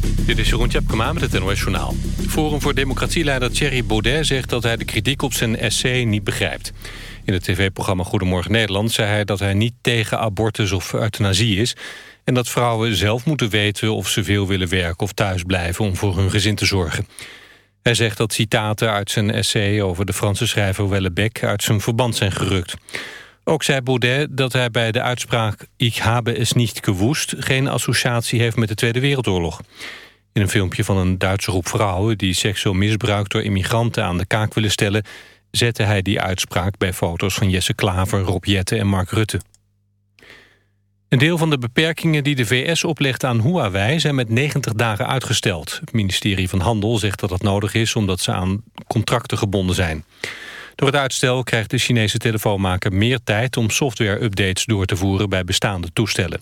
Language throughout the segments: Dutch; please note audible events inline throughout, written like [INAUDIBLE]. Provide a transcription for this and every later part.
Dit is Jeroen Tjepkema met het NOS Journaal. Forum voor Democratieleider Thierry Baudet zegt dat hij de kritiek op zijn essay niet begrijpt. In het tv-programma Goedemorgen Nederland zei hij dat hij niet tegen abortus of euthanasie is... en dat vrouwen zelf moeten weten of ze veel willen werken of thuis blijven om voor hun gezin te zorgen. Hij zegt dat citaten uit zijn essay over de Franse schrijver Wellebec uit zijn verband zijn gerukt. Ook zei Baudet dat hij bij de uitspraak Ik habe es niet gewoest geen associatie heeft met de Tweede Wereldoorlog. In een filmpje van een Duitse groep vrouwen... die seksueel misbruik door immigranten aan de kaak willen stellen... zette hij die uitspraak bij foto's van Jesse Klaver, Rob Jette en Mark Rutte. Een deel van de beperkingen die de VS oplegt aan Huawei... zijn met 90 dagen uitgesteld. Het ministerie van Handel zegt dat dat nodig is... omdat ze aan contracten gebonden zijn. Door het uitstel krijgt de Chinese telefoonmaker meer tijd... om software-updates door te voeren bij bestaande toestellen.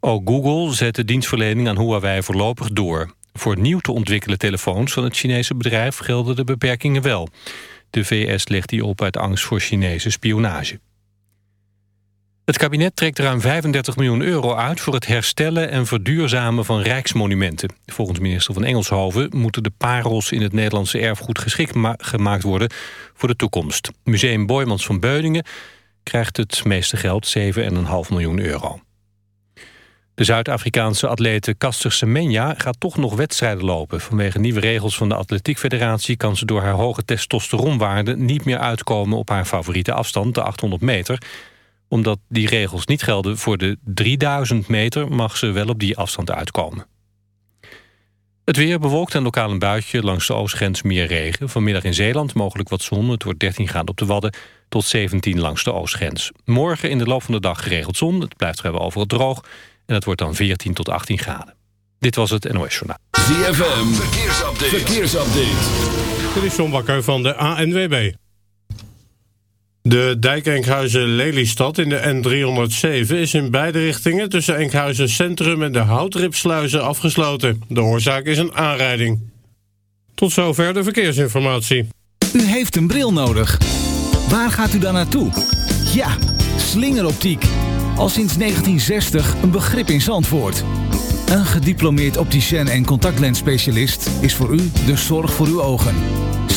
Ook Google zet de dienstverlening aan Huawei voorlopig door. Voor nieuw te ontwikkelen telefoons van het Chinese bedrijf gelden de beperkingen wel. De VS legt die op uit angst voor Chinese spionage. Het kabinet trekt ruim 35 miljoen euro uit voor het herstellen en verduurzamen van rijksmonumenten. Volgens minister van Engelshoven moeten de parels in het Nederlandse erfgoed geschikt gemaakt worden voor de toekomst. Museum Boymans van Beuningen krijgt het meeste geld, 7,5 miljoen euro. De Zuid-Afrikaanse atlete Caster Semenya gaat toch nog wedstrijden lopen. Vanwege nieuwe regels van de Atletiekfederatie... kan ze door haar hoge testosteronwaarde niet meer uitkomen... op haar favoriete afstand, de 800 meter. Omdat die regels niet gelden voor de 3000 meter... mag ze wel op die afstand uitkomen. Het weer bewolkt en lokaal een buitje. Langs de oostgrens meer regen. Vanmiddag in Zeeland mogelijk wat zon. Het wordt 13 graden op de Wadden tot 17 langs de oostgrens. Morgen in de loop van de dag geregeld zon. Het blijft vrijwel overal droog. En het wordt dan 14 tot 18 graden. Dit was het NOS Journaal. ZFM, verkeersupdate. verkeersupdate. Dit is John Bakker van de ANWB. De dijk Enkhuizen-Lelystad in de N307 is in beide richtingen... tussen Enkhuizen Centrum en de Houtripsluizen afgesloten. De oorzaak is een aanrijding. Tot zover de verkeersinformatie. U heeft een bril nodig. Waar gaat u dan naartoe? Ja, slingeroptiek al sinds 1960 een begrip in Zandvoort. Een gediplomeerd opticien en contactlensspecialist is voor u de zorg voor uw ogen.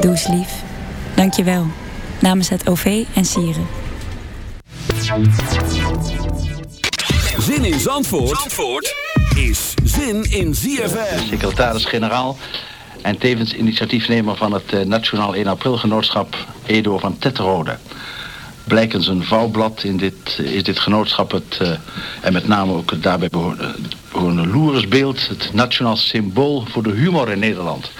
Doe eens lief. Dank je wel. Namens het OV en Sieren. Zin in Zandvoort, Zandvoort is zin in ZFM. Secretaris-generaal en tevens initiatiefnemer van het eh, Nationaal 1 April Genootschap Edo van Tetterode. Blijkens een vouwblad in dit, eh, is dit genootschap het, uh, en met name ook het daarbij behorende, loeresbeeld, het nationaal symbool voor de humor in Nederland.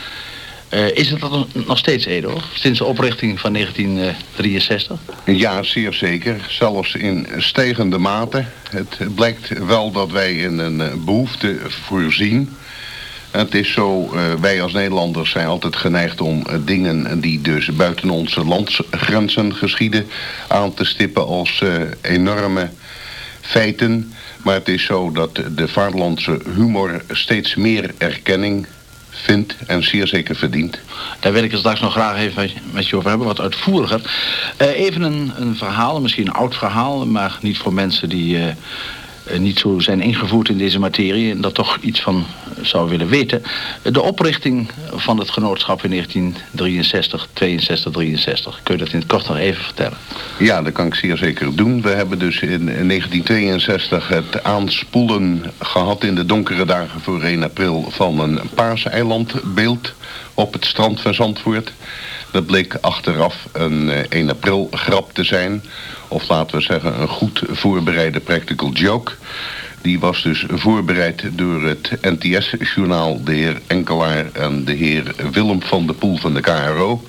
Uh, is het dat nog steeds, Edo? Sinds de oprichting van 1963? Ja, zeer zeker. Zelfs in stijgende mate. Het blijkt wel dat wij in een behoefte voorzien het is zo, wij als Nederlanders zijn altijd geneigd om dingen die dus buiten onze landsgrenzen geschieden aan te stippen als enorme feiten. Maar het is zo dat de vaderlandse humor steeds meer erkenning vindt en zeer zeker verdient. Daar wil ik het straks nog graag even met je over hebben, wat uitvoeriger. even een, een verhaal, misschien een oud verhaal, maar niet voor mensen die eh, niet zo zijn ingevoerd in deze materie en dat toch iets van zou willen weten. De oprichting van het genootschap in 1963, 62, 63. Kun je dat in het kort nog even vertellen? Ja, dat kan ik zeer zeker doen. We hebben dus in 1962 het aanspoelen gehad in de donkere dagen voor 1 april van een paarseilandbeeld op het strand van Zandvoort. Dat bleek achteraf een 1 april grap te zijn of laten we zeggen een goed voorbereide practical joke. Die was dus voorbereid door het NTS-journaal, de heer Enkelaar en de heer Willem van de Poel van de KRO.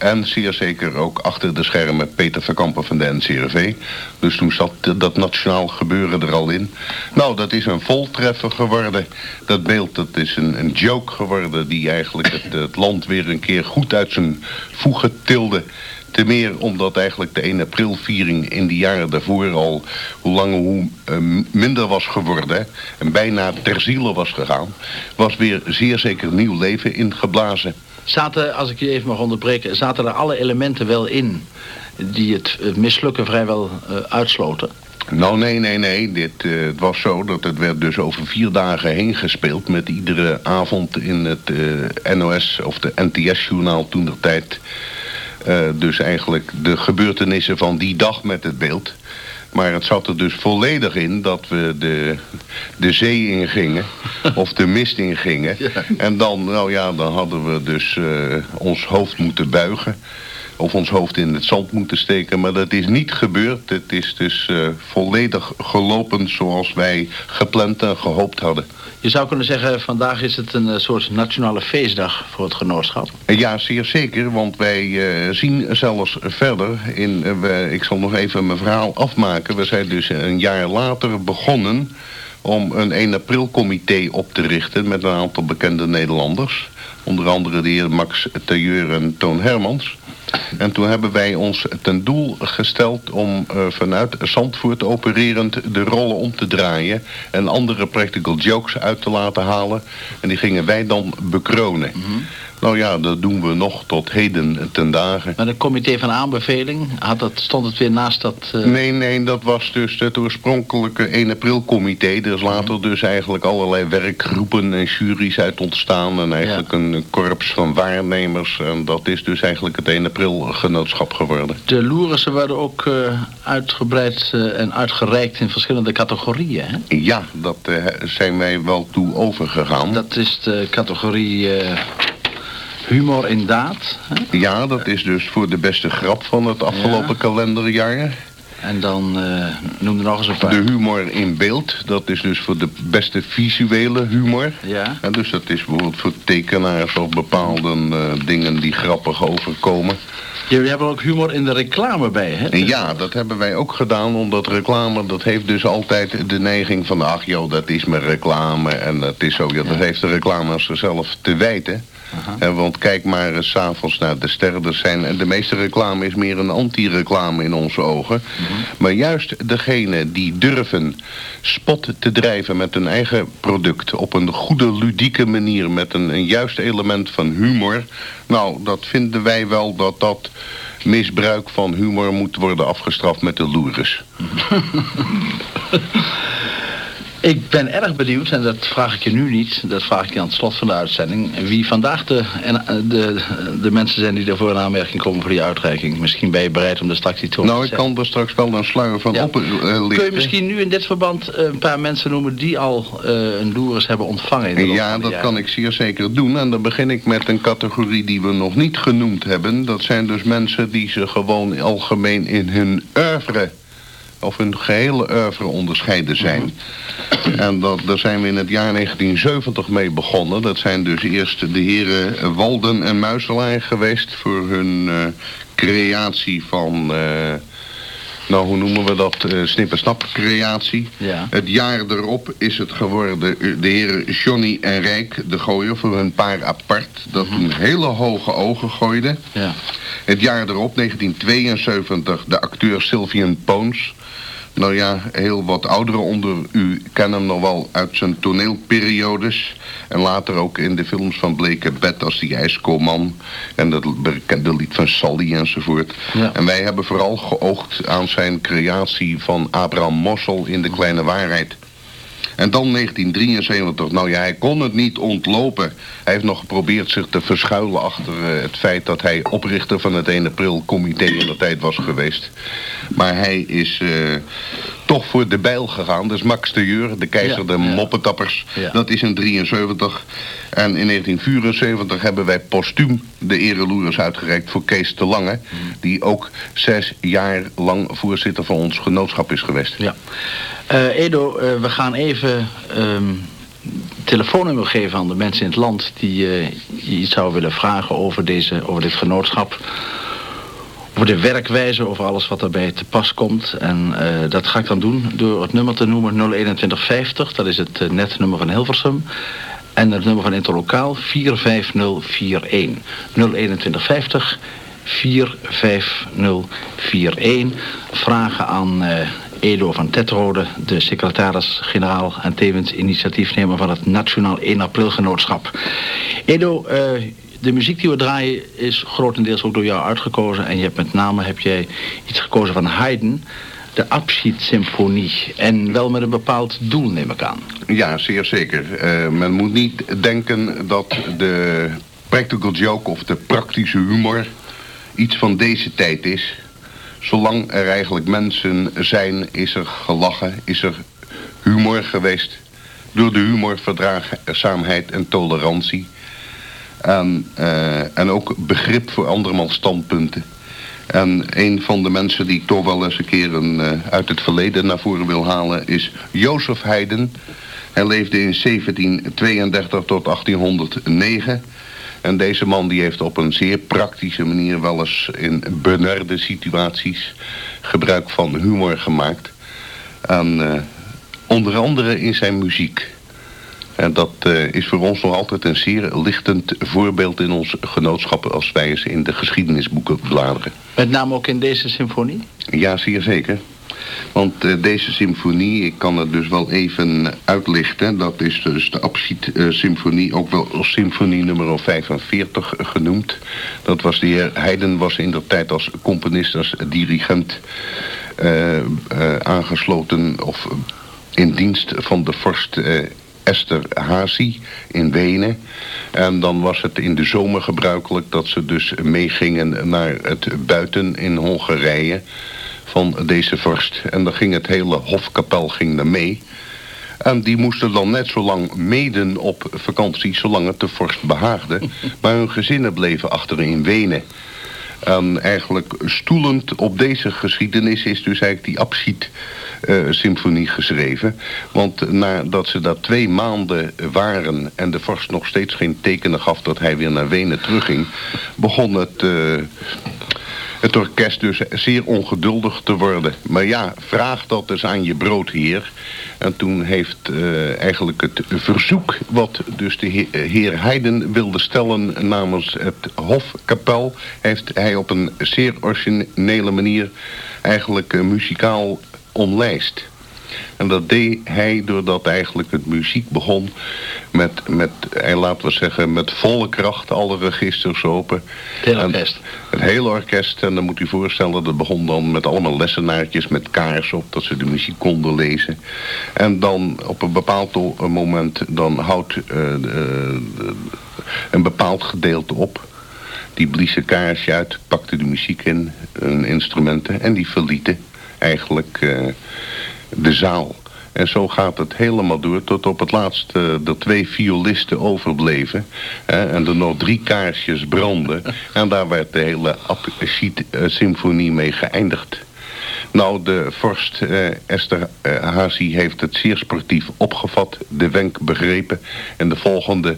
En zeer zeker ook achter de schermen Peter Verkampen van de NCRV. Dus toen zat dat nationaal gebeuren er al in. Nou, dat is een voltreffer geworden. Dat beeld, dat is een, een joke geworden die eigenlijk het, [LAUGHS] het land weer een keer goed uit zijn voegen tilde. Te meer omdat eigenlijk de 1 april viering in de jaren daarvoor al hoe langer hoe uh, minder was geworden en bijna ter ziele was gegaan, was weer zeer zeker nieuw leven ingeblazen. Zaten, als ik je even mag onderbreken, zaten er alle elementen wel in die het, mislukken vrijwel uh, uitsloten? Nou, nee, nee, nee. Dit, het was zo dat het werd dus over vier dagen heen gespeeld... met iedere avond in het uh, NOS of de NTS-journaal toen de tijd... Dus eigenlijk de gebeurtenissen van die dag met het beeld. Maar het zat er dus volledig in dat we de, de zee ingingen. [LAUGHS] of de mist ingingen. Ja. En dan, nou ja, dan hadden we dus uh, ons hoofd moeten buigen. Of ons hoofd in het zand moeten steken. Maar dat is niet gebeurd. Het is dus uh, volledig gelopen zoals wij gepland en gehoopt hadden. Je zou kunnen zeggen, vandaag is het een eh, soort nationale feestdag voor het genootschap. Ja, zeer zeker, want wij uh, zien zelfs verder. In, uh, we, ik zal nog even mijn verhaal afmaken. We zijn dus een jaar later begonnen om een 1 april comité op te richten met een aantal bekende Nederlanders. Onder andere de heer Max Tailleur en Toon Hermans. En toen hebben wij ons ten doel gesteld om uh, vanuit Zandvoort opererend de rollen om te draaien. En andere practical jokes uit te laten halen. En die gingen wij dan bekronen. -hmm. Nou ja, dat doen we nog tot heden ten dagen. Maar het comité van aanbeveling, had dat, stond het weer naast dat... Uh... Nee, nee, dat was dus het oorspronkelijke 1 april comité. Er is later mm. dus eigenlijk allerlei werkgroepen en juries uit ontstaan. En eigenlijk ja. een korps van waarnemers. En dat is dus eigenlijk het 1 april genootschap geworden. De loerissen werden ook uh, uitgebreid uh, en uitgereikt in verschillende categorieën, hè? Ja, dat zijn wij wel toe overgegaan. Dat is de categorie... Humor in daad? Hè? Ja, dat is dus voor de beste grap van het afgelopen ja. kalenderjaar. En dan uh, noem er nog eens een paar. De humor in beeld, dat is dus voor de beste visuele humor. Ja. En dus dat is bijvoorbeeld voor tekenaars of bepaalde uh, dingen die grappig overkomen. Jullie hebben ook humor in de reclame bij, hè? Ja, dat hebben wij ook gedaan, omdat reclame, dat heeft dus altijd de neiging van... ach joh, dat is mijn reclame en dat is zo, ja, dat heeft de reclame aan zichzelf te wijten. En want kijk maar s s'avonds naar de sterren. Er zijn, de meeste reclame is meer een anti-reclame in onze ogen. Uh -huh. Maar juist degene die durven spot te drijven met hun eigen product... op een goede, ludieke manier met een, een juist element van humor... nou, dat vinden wij wel dat dat misbruik van humor moet worden afgestraft met de loeres. [LAUGHS] [LAUGHS] Ik ben erg benieuwd, en dat vraag ik je nu niet, dat vraag ik je aan het slot van de uitzending, wie vandaag de, de, de mensen zijn die daarvoor in aanmerking komen voor die uitreiking. Misschien ben je bereid om er straks iets over nou, te zeggen. Nou, ik kan er straks wel een sluier van ja. op uh, lichten. Kun je misschien nu in dit verband een paar mensen noemen die al uh, een loeris hebben ontvangen? In de ja, dat kan ik zeer zeker doen. En dan begin ik met een categorie die we nog niet genoemd hebben. Dat zijn dus mensen die ze gewoon algemeen in hun oeuvre of hun gehele oeuvre onderscheiden zijn. En dat, daar zijn we in het jaar 1970 mee begonnen. Dat zijn dus eerst de heren Walden en Muiselaar geweest voor hun uh, creatie van... Uh, nou, hoe noemen we dat? Uh, snip-en-snap creatie. Ja. Het jaar erop is het geworden de heren Johnny en Rijk, de gooien, voor hun paar apart. Dat mm een hele hoge ogen gooide. Ja. Het jaar erop, 1972, de acteur Sylvian Poons. Nou ja, heel wat ouderen onder u kennen hem nog wel uit zijn toneelperiodes. En later ook in de films van Bleke Bed als die ijskoolman. En dat bekende lied van Sally enzovoort. Ja. En wij hebben vooral geoogd aan zijn creatie van Abraham Mossel in De Kleine Waarheid. En dan 1973. Nou ja, hij kon het niet ontlopen. Hij heeft nog geprobeerd zich te verschuilen achter uh, het feit dat hij oprichter van het 1 april comité in de tijd was geweest. Maar hij is uh, toch voor de bijl gegaan. Dus Max de Jeur, de keizer Ja, de ja. moppetappers. Ja. Dat is in 73. En in 1974 hebben wij postuum de ereloeres uitgereikt voor Kees de Lange. Die ook zes jaar lang voorzitter van ons genootschap is geweest. Ja. Eh, Edo, eh, we gaan even ehm telefoonnummer geven aan de mensen in het land die je iets zouden willen vragen over, deze, over dit genootschap. Over de werkwijze, over alles wat daarbij te pas komt. En eh, dat ga ik dan doen door het nummer te noemen 02150. Dat is het eh, netnummer van Hilversum. En het nummer van Interlokaal 45041. 02150 45041. Vragen aan eh, Edo van Tetrode, de secretaris-generaal en tevens initiatiefnemer van het Nationaal 1 April Genootschap. Edo, de muziek die we draaien is grotendeels ook door jou uitgekozen. En je hebt met name heb jij iets gekozen van Haydn, de Abschiedssymfonie. En wel met een bepaald doel, neem ik aan. Ja, zeer zeker. Eh, men moet niet denken dat de practical joke of de praktische humor iets van deze tijd is. Zolang er eigenlijk mensen zijn, is er gelachen, is er humor geweest. Door de humor verdraagzaamheid en tolerantie. En, eh, en ook begrip voor andermans standpunten. En een van de mensen die ik toch wel eens een keer een, eh, uit het verleden naar voren wil halen is Jozef Haydn. Hij leefde in 1732 tot 1809. En deze man die heeft op een zeer praktische manier wel eens in benarde situaties gebruik van humor gemaakt. Eh, onder andere in zijn muziek. En dat eh, is voor ons nog altijd een zeer lichtend voorbeeld in ons genootschap als wij eens in de geschiedenisboeken bladeren. Met name ook in deze symfonie? Ja, zeer zeker. Want eh, deze symfonie, ik kan het dus wel even uitlichten. Dat is dus de Abschied-symfonie, ook wel symfonie nummer 45 genoemd. Dat was de heer Haydn was in de tijd als componist, als dirigent eh, aangesloten of in dienst van de vorst Esther Hazy in Wenen. En dan was het in de zomer gebruikelijk dat ze dus meegingen naar het buiten in Hongarije van deze vorst. En dan ging het hele hofkapel ging er mee. En die moesten dan net zo lang meden op vakantie, zolang het de vorst behaagde. [LAUGHS] Maar hun gezinnen bleven achter in Wenen. En eigenlijk stoelend op deze geschiedenis is dus eigenlijk die Abschied eh, symfonie geschreven. Want nadat ze daar twee maanden waren en de vorst nog steeds geen tekenen gaf dat hij weer naar Wenen terugging, begon het, eh, het orkest dus zeer ongeduldig te worden. Maar ja, vraag dat eens aan je broodheer. En toen heeft eh, eigenlijk het verzoek wat dus de he- heer Heiden wilde stellen namens het hofkapel... heeft hij op een zeer originele manier eigenlijk eh, muzikaal omlijst. En dat deed hij doordat eigenlijk het muziek begon met, met eh, laten we zeggen, met volle kracht alle registers open. Het hele orkest. Het hele orkest. En dan moet u voorstellen, dat begon dan met allemaal lessenaartjes met kaars op, dat ze de muziek konden lezen. En dan op een bepaald moment, dan houdt eh, de- een bepaald gedeelte op. Die blies een kaarsje uit, pakte de muziek in, hun instrumenten en die verlieten eigenlijk eh, de zaal. En zo gaat het helemaal door tot op het laatst eh, er twee violisten overbleven. Hè, en er nog drie kaarsjes brandden. [LAUGHS] en daar werd de hele Abschied-symfonie mee geëindigd. Nou, de vorst uh, Esther uh, Hazi heeft het zeer sportief opgevat, de wenk begrepen. En de volgende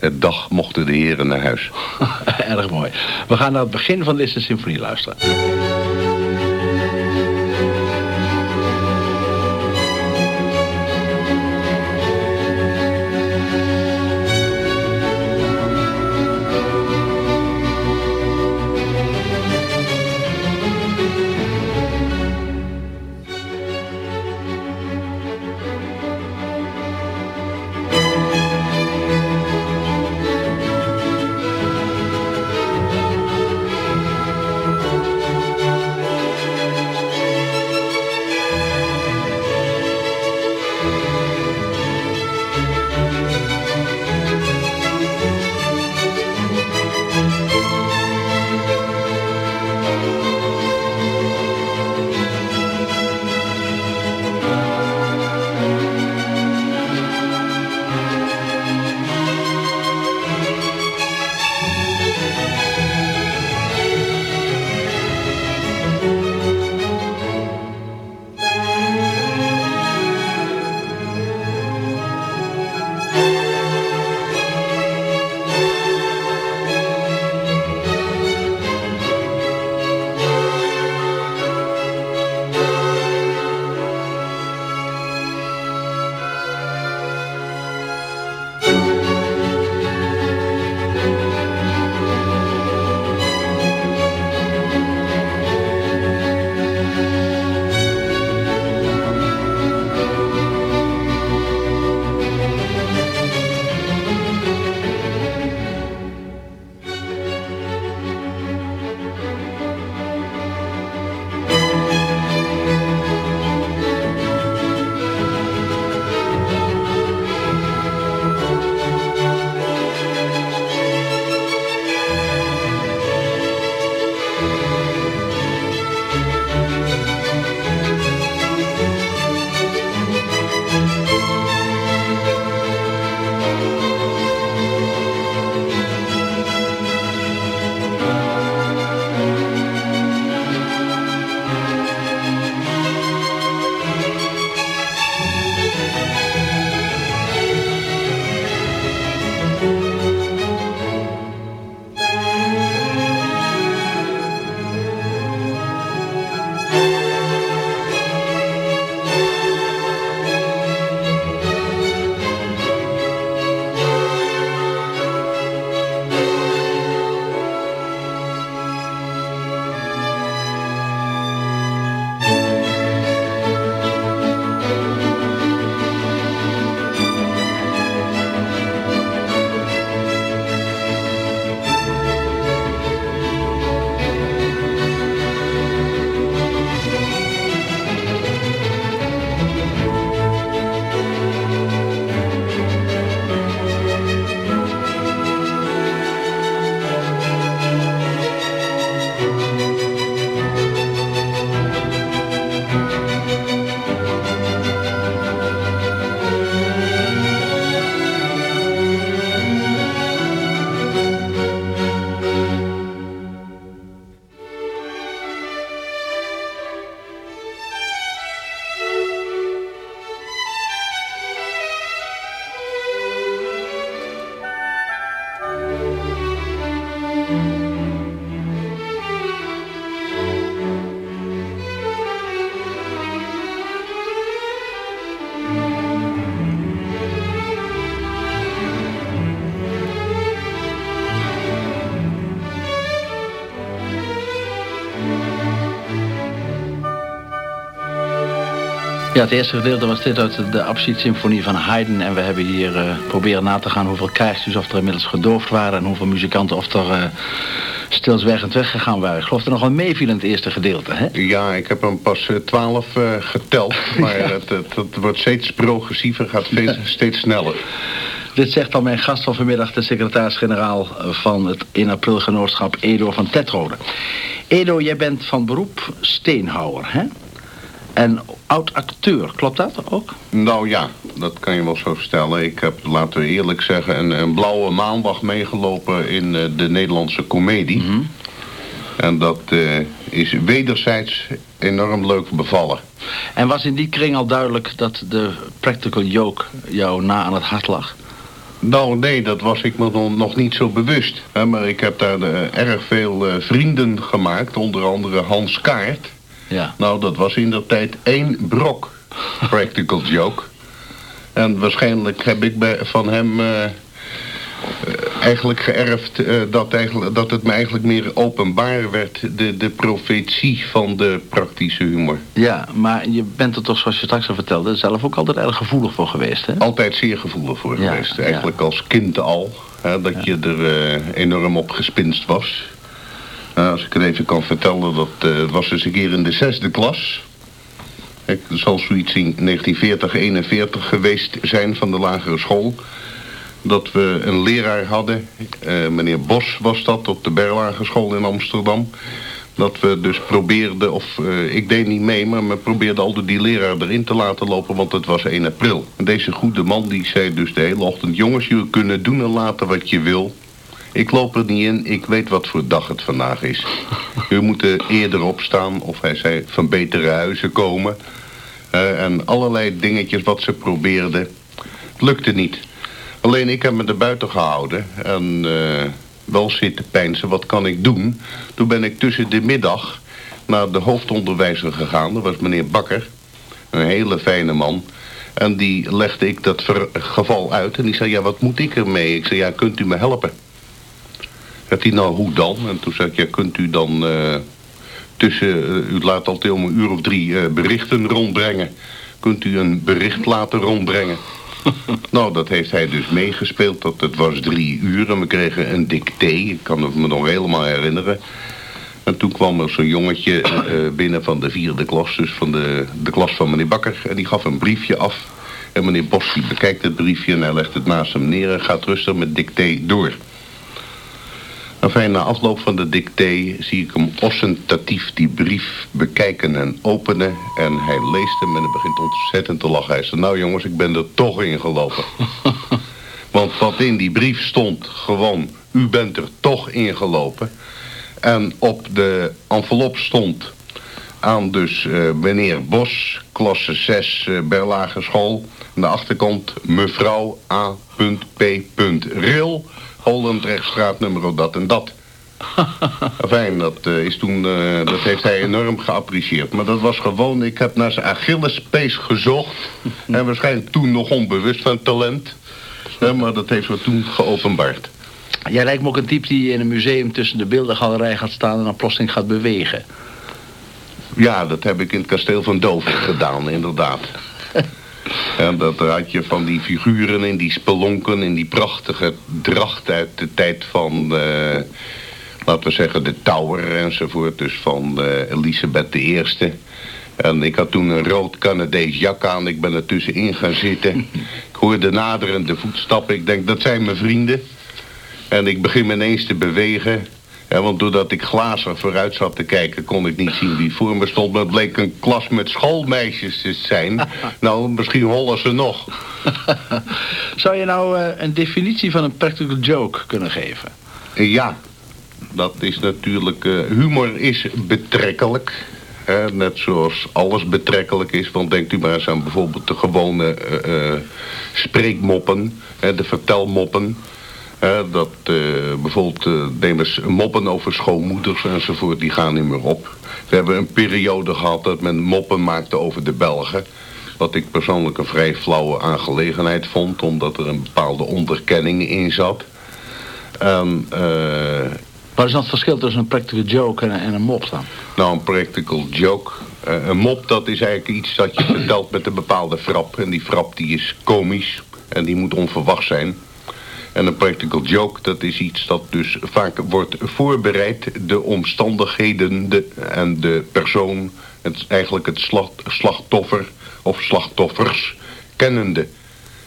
uh, dag mochten de heren naar huis. [LAUGHS] Erg mooi. We gaan naar het begin van deze symfonie luisteren. Ja, het eerste gedeelte was dit uit de Abschied-symfonie van Haydn. En we hebben hier uh, proberen na te gaan hoeveel krijgslieds of er inmiddels gedoofd waren... en hoeveel muzikanten of er uh, stilzwijgend weggegaan waren. Ik geloof er nog wel meeviel in het eerste gedeelte, hè? Ja, ik heb hem pas uh, twaalf geteld. [LAUGHS] Maar het, het, het, wordt steeds progressiever, gaat steeds, [LAUGHS] steeds sneller. Dit zegt dan mijn gast van vanmiddag, de secretaris-generaal van het 1 april genootschap Edo van Tetrode. Edo, jij bent van beroep steenhouwer, hè? En oud-acteur, klopt dat ook? Nou ja, dat kan je wel zo stellen. Ik heb, laten we eerlijk zeggen, een, een blauwe maandag meegelopen in uh, de Nederlandse komedie. Mm -hmm. En dat uh, is wederzijds enorm leuk bevallen. En was in die kring al duidelijk dat de practical joke jou na aan het hart lag? Nou, nee, dat was ik me nog niet zo bewust. Maar ik heb daar uh, erg veel vrienden gemaakt, onder andere Hans Kaart. Ja. Nou, dat was in dat tijd één brok practical joke. En waarschijnlijk heb ik bij, van hem uh, eigenlijk geërfd uh, dat, eigenlijk, dat het me eigenlijk meer openbaar werd. De, de profetie van de praktische humor. Ja, maar je bent er toch, zoals je straks al vertelde, zelf ook altijd erg gevoelig voor geweest, hè? Altijd zeer gevoelig voor ja, geweest. Eigenlijk ja. als kind al. Hè, dat ja. je er enorm op gespinst was. Uh, als ik het even kan vertellen, dat uh, was eens een keer in de zesde klas. Het zal zoiets in 1940, 41 geweest zijn van de lagere school. Dat we een leraar hadden, uh, meneer Bos was dat, op de Berlage school in Amsterdam. Dat we dus probeerden, of ik deed niet mee, maar we probeerden altijd die leraar erin te laten lopen, want het was 1 april. En deze goede man die zei dus de hele ochtend, jongens, jullie kunnen doen en laten wat je wil. Ik loop er niet in, ik weet wat voor dag het vandaag is. [LAUGHS] U moet eerder opstaan, of hij zei van betere huizen komen. Uh, en allerlei dingetjes wat ze probeerden. Het lukte niet. Alleen ik heb me er buiten gehouden en uh, wel zitten pijnsen, wat kan ik doen? Toen ben ik tussen de middag naar de hoofdonderwijzer gegaan, dat was meneer Bakker. Een hele fijne man. En die legde ik dat geval uit en die zei, ja wat moet ik ermee? Ik zei, ja kunt u me helpen? Zegt hij, nou hoe dan? En toen zei ik, ja kunt u dan... Uh, tussen, uh, u laat altijd om een uur of drie uh, berichten rondbrengen. Kunt u een bericht laten rondbrengen? [LAUGHS] nou, dat heeft hij dus meegespeeld. Dat, het was drie uur en we kregen een dicté. Ik kan het me nog helemaal herinneren. En toen kwam er zo'n jongetje binnen van de vierde klas. Dus van de, de klas van meneer Bakker. En die gaf een briefje af. En meneer Bos bekijkt het briefje en hij legt het naast hem neer... en gaat rustig met dicté door. Enfin, na afloop van de dicté zie ik hem ostentatief die brief bekijken en openen. En hij leest hem en hij begint ontzettend te lachen. Hij zegt, nou jongens, ik ben er toch in gelopen. [LAUGHS] Want wat in die brief stond, gewoon, u bent er toch in gelopen. En op de envelop stond aan dus uh, meneer Bos, klasse 6, uh, Berlage school. Aan de achterkant mevrouw A.P. Ril Holendrechtstraat nummer dat en dat. [LAUGHS] Fijn, dat, uh, is toen, uh, dat heeft hij enorm geapprecieerd. Maar dat was gewoon, ik heb naar zijn Achillespees gezocht. [LAUGHS] en waarschijnlijk toen nog onbewust van talent. Maar dat heeft we toen geopenbaard. Jij lijkt me ook een type die in een museum tussen de beeldengalerij gaat staan en dan plotseling gaat bewegen. Ja, dat heb ik in het kasteel van Dover gedaan, inderdaad. En dat had je van die figuren in die spelonken, in die prachtige dracht uit de tijd van, uh, laten we zeggen, de Tower enzovoort. Dus van uh, Elisabeth I. En ik had toen een rood Canadees jak aan. Ik ben er tussenin gaan zitten. [LAUGHS] Ik hoorde naderende voetstappen. Ik denk, dat zijn mijn vrienden. En ik begin me ineens te bewegen. Ja, want doordat ik glazen vooruit zat te kijken, kon ik niet zien wie voor me stond. Maar het bleek een klas met schoolmeisjes te zijn. [LAUGHS] nou, misschien hollen ze nog. [LAUGHS] Zou je nou uh, een definitie van een practical joke kunnen geven? Ja, dat is natuurlijk... Uh, humor is betrekkelijk. net zoals alles betrekkelijk is. Want denkt u maar eens aan bijvoorbeeld de gewone spreekmoppen. de vertelmoppen. Dat uh, bijvoorbeeld nemen moppen over schoonmoeders enzovoort, die gaan niet meer op. We hebben een periode gehad dat men moppen maakte over de Belgen. Wat ik persoonlijk een vrij flauwe aangelegenheid vond, omdat er een bepaalde onderkenning in zat. En, Wat is dan het verschil tussen een practical joke en, en een mop dan? Nou, een practical joke... een mop, dat is eigenlijk iets dat je vertelt met een bepaalde frap. En die frap die is komisch en die moet onverwacht zijn... En een practical joke, dat is iets dat dus vaak wordt voorbereid. De omstandigheden de, en de persoon, het, eigenlijk het slachtoffer of slachtoffers, kennende.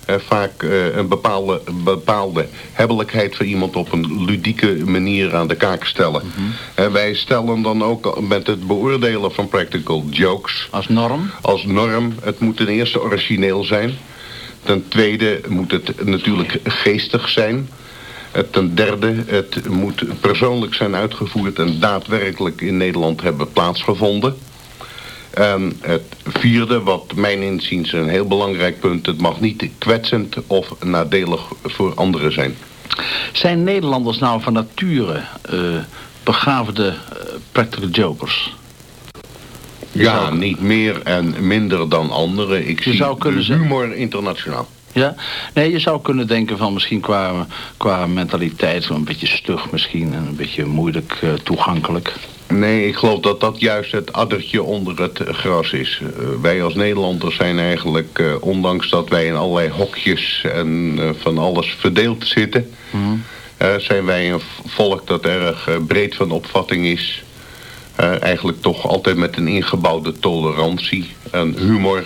En vaak uh, een bepaalde, bepaalde hebbelijkheid van iemand op een ludieke manier aan de kaak stellen. Mm -hmm. En wij stellen dan ook met het beoordelen van practical jokes... Als norm? Als norm. Het moet ten eerste origineel zijn... Ten tweede moet het natuurlijk geestig zijn. Ten derde, het moet persoonlijk zijn uitgevoerd en daadwerkelijk in Nederland hebben plaatsgevonden. En het vierde, wat mijn inziens een heel belangrijk punt, het mag niet kwetsend of nadelig voor anderen zijn. Zijn Nederlanders nou van nature uh, begaafde uh, jokers? Ja, niet meer en minder dan anderen. Ik zie zou kunnen humor internationaal. Ja? Nee, je zou kunnen denken van misschien qua, qua mentaliteit een beetje stug misschien en een beetje moeilijk uh, toegankelijk. Nee, ik geloof dat dat juist het addertje onder het gras is. Uh, wij als Nederlanders zijn eigenlijk, uh, ondanks dat wij in allerlei hokjes en van alles verdeeld zitten... Mm. zijn wij een volk dat erg breed van opvatting is. Eigenlijk toch altijd met een ingebouwde tolerantie en humor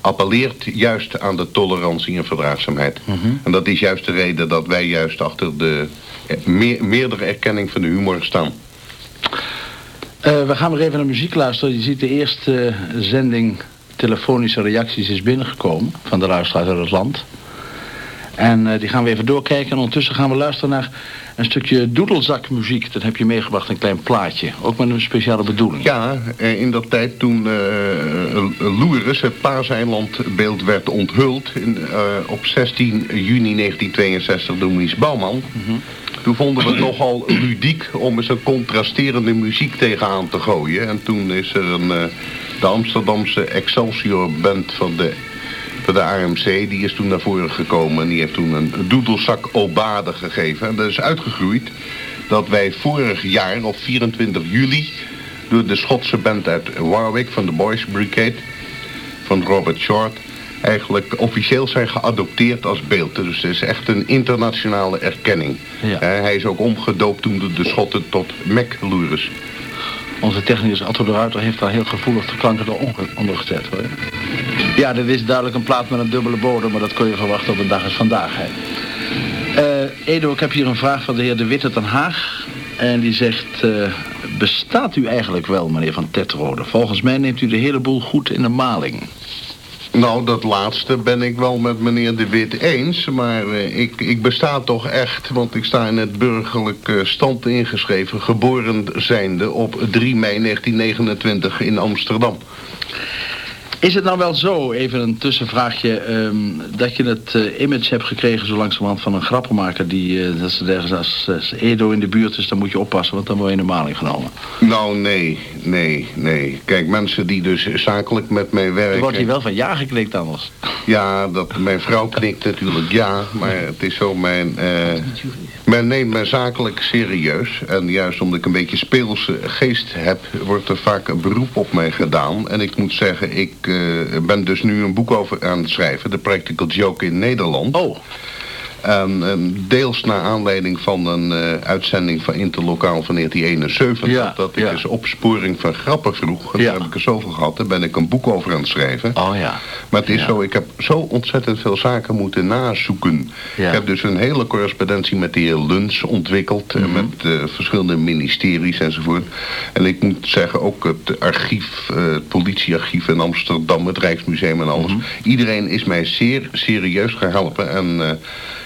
appelleert juist aan de tolerantie en verdraagzaamheid. Mhm. En dat is juist de reden dat wij juist achter de meer, meerdere erkenning van de humor staan. Uh, we gaan weer even naar muziek luisteren. Je ziet de eerste zending telefonische reacties is binnengekomen van de luisteraars uit het land. En uh, die gaan we even doorkijken. En ondertussen gaan we luisteren naar een stukje doedelzakmuziek. Dat heb je meegebracht, een klein plaatje. Ook met een speciale bedoeling. Ja, eh, in dat tijd toen uh, Loeres, het paaseilandbeeld, werd onthuld... In, uh, op 16 juni 1962 door Mies Bouwman... Mhm. Toen vonden we het nogal ludiek om eens een contrasterende muziek tegenaan te gooien. En toen is er een, de Amsterdamse Excelsior Band van de de AMC, die is toen naar voren gekomen en die heeft toen een doedelzak obade gegeven. En dat is uitgegroeid dat wij vorig jaar op 24 juli door de Schotse band uit Warwick van de Boys Brigade van Robert Short eigenlijk officieel zijn geadopteerd als beeld. Dus het is echt een internationale erkenning. Ja. hij is ook omgedoopt toen de, de Schotten tot McLures. Onze technicus Otto de Ruiter heeft daar heel gevoelig de klanken eronder gezet. Hoor. Ja, dit is duidelijk een plaat met een dubbele bodem, maar dat kun je verwachten op een dag als vandaag. Hè. Uh, Edo, ik heb hier een vraag van de heer De Witte ten Haag. En die zegt, uh, bestaat u eigenlijk wel, meneer Van Tetrode? Volgens mij neemt u de hele boel goed in de maling. Nou, dat laatste ben ik wel met meneer De Wit eens. Maar uh, ik, ik besta toch echt, want ik sta in het burgerlijk uh, stand ingeschreven... geboren zijnde op 3 mei 1929 in Amsterdam. Is het nou wel zo, even een tussenvraagje, um, dat je het uh, image hebt gekregen zo langzamerhand van een grappenmaker die, uh, dat ze zeggen, als, als, Edo in de buurt is, dan moet je oppassen, want dan word je in de maling genomen? Nou, nee, nee, nee. Kijk, mensen die dus zakelijk met mij werken... Er wordt hier wel van ja geknikt anders. Ja, dat, mijn vrouw knikt natuurlijk ja, maar het is zo, mijn, uh, men neemt mij zakelijk serieus. En juist omdat ik een beetje speelse geest heb, wordt er vaak een beroep op mij gedaan. En ik moet zeggen, ik uh, ben dus nu een boek over aan het schrijven. De Practical Joke in Nederland. Oh. En, deels naar aanleiding van een uh, uitzending van Interlokaal van 1971. Ja, dat ik ja. eens opsporing van grappen vroeg. En ja. daar heb ik er zoveel gehad. Daar ben ik een boek over aan het schrijven. Oh ja. Maar het is zo, ik heb zo ontzettend veel zaken moeten nazoeken. Ik heb dus een hele correspondentie met de heer Luns ontwikkeld. Mm -hmm. Met uh, verschillende ministeries enzovoort. En ik moet zeggen, ook het archief, uh, het politiearchief in Amsterdam, het Rijksmuseum en alles. Mm -hmm. Iedereen is mij zeer serieus geholpen. En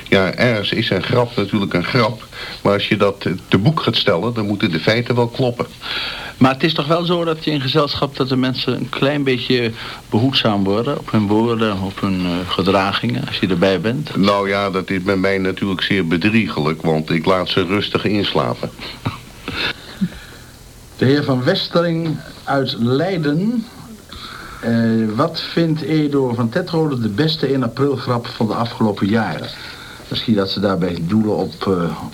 ja, ergens is een grap natuurlijk een grap. Maar als je dat te boek gaat stellen, dan moeten de feiten wel kloppen. Maar het is toch wel zo dat je in gezelschap dat de mensen een klein beetje behoedzaam worden op hun woorden, op hun uh, gedragingen, als je erbij bent? Nou ja, dat is bij mij natuurlijk zeer bedriegelijk, want ik laat ze rustig inslapen. De heer Van Westering uit Leiden. Uh, wat vindt Edo van Tetrode de beste in aprilgrap van de afgelopen jaren? Misschien dat ze daarbij doelen op,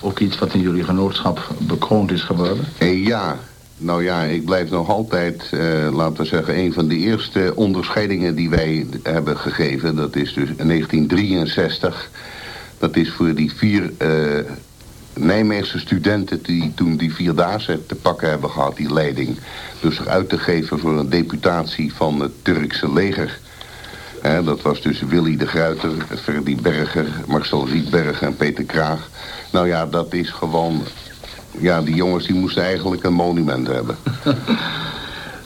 uh, iets wat in jullie genootschap bekroond is geworden? Eh, ja, nou ja, ik blijf nog altijd, uh, laten we zeggen, een van de eerste onderscheidingen die wij hebben gegeven. Dat is dus in 1963. Dat is voor die vier uh, Nijmeegse studenten die toen die vierdaagse te pakken hebben gehad, die leiding. Dus eruit te geven voor een deputatie van het Turkse leger dat was dus Willy de Gruiter, Ferdy Berger, Marcel Rietberg en Peter Kraag. Nou ja, dat is gewoon... Ja, die jongens die moesten eigenlijk een monument hebben. [LAUGHS]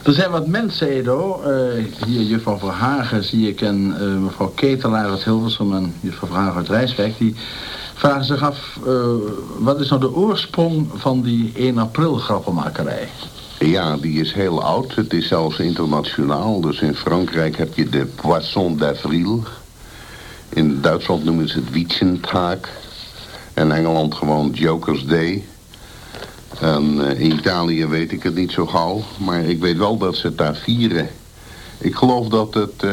Er zijn wat mensen, Edo. Uh, hier juffrouw Verhagen zie ik en uh, mevrouw Ketelaar uit Hilversum en juffrouw Verhagen uit Rijswijk. Die vragen zich af, uh, wat is nou de oorsprong van die 1 april grappenmakerij? Ja, die is heel oud. Het is zelfs internationaal. Dus in Frankrijk heb je de Poisson d'Avril. In Duitsland noemen ze het Wiesentag. En Engeland gewoon Joker's Day. En uh, in Italië weet ik het niet zo gauw. Maar ik weet wel dat ze het daar vieren. Ik geloof dat het uh,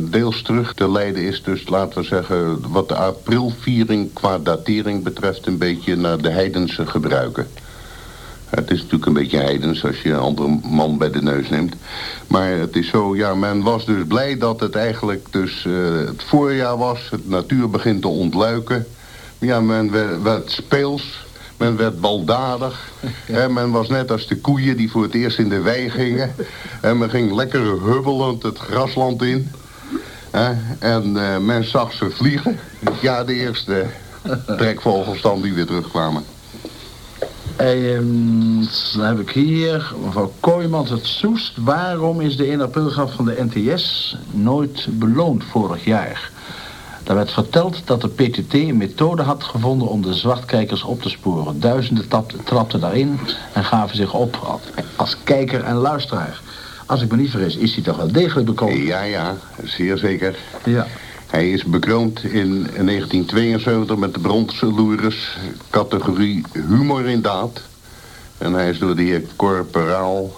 deels terug te leiden is. Dus laten we zeggen wat de aprilviering qua datering betreft... een beetje naar de heidense gebruiken. Het is natuurlijk een beetje heidens als je een andere man bij de neus neemt. Maar het is zo, ja, men was dus blij dat het eigenlijk dus uh, het voorjaar was. Het natuur begint te ontluiken. Ja, men werd, werd speels. Men werd baldadig. [LAUGHS] Ja. men was net als de koeien die voor het eerst in de wei gingen. En men ging lekker hubbelend het grasland in. En uh, men zag ze vliegen. Ja, de eerste trekvogels dan die weer terugkwamen. En dan heb ik hier mevrouw Kooijmans het Soest. Waarom is de 1 aprilgrap van de NTS nooit beloond vorig jaar? Daar werd verteld dat de PTT een methode had gevonden om de zwartkijkers op te sporen. Duizenden trapten daarin en gaven zich op als kijker en luisteraar. Als ik me niet vergis, is hij toch wel degelijk bekomen? Ja, ja, zeer zeker. Ja. Hij is bekroond in 1972 met de bronzen categorie humor in daad. En hij is door de heer Corporaal